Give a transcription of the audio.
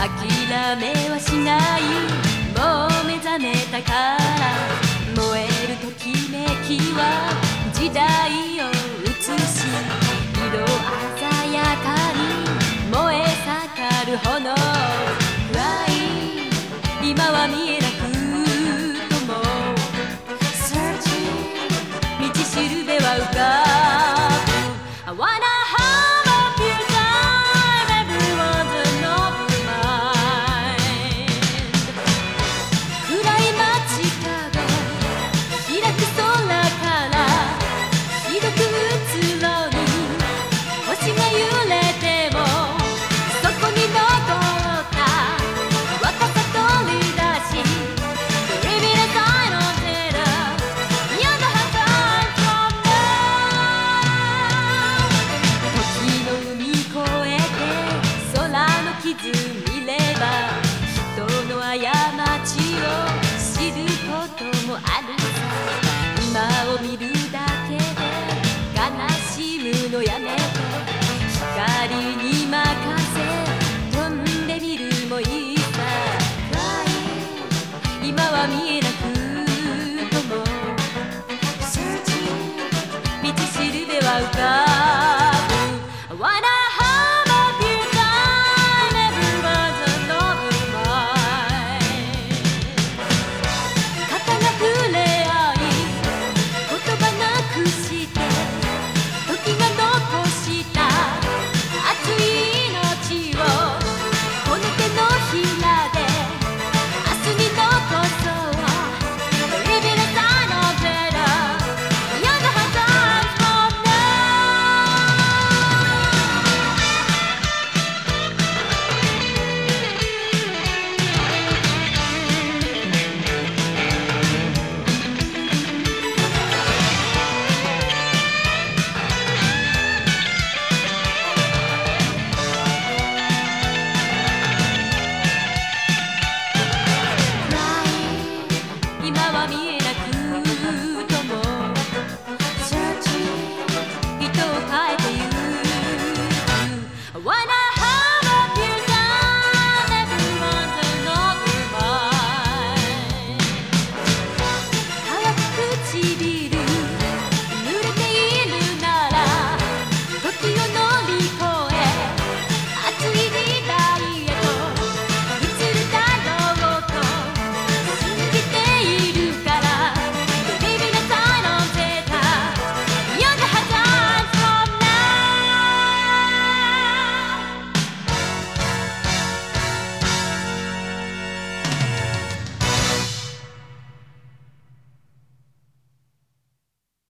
諦めはしないもう目覚めたから燃えるときめきは時代を映し色鮮やかに燃え盛る炎